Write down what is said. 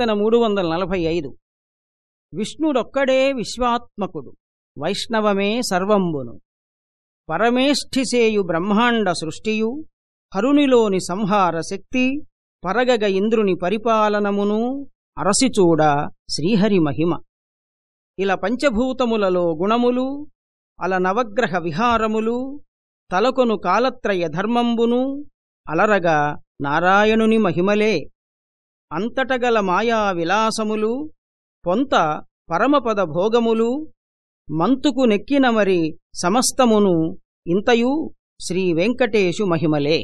కీర్తన మూడు వందల నలభై ఐదు. విష్ణుడొక్కడే విశ్వాత్మకుడు వైష్ణవమే సర్వంబును. పరమేష్ఠిసేయు బ్రహ్మాండ సృష్టియు హరునిలోని సంహార శక్తి పరగగ ఇంద్రుని పరిపాలనమును అరసిచూడ శ్రీహరి మహిమ. ఇలా పంచభూతములలో గుణములు అల నవగ్రహ విహారములు తలకొను కాలత్రయ ధర్మంబును అలరగా నారాయణుని మహిమలే. అంతటగల మాయా విలాసములు పొంత పరమపద భోగములు మంతుకు నెక్కిన మరి సమస్తమును ఇంతయు శ్రీవెంకటేశు మహిమలే.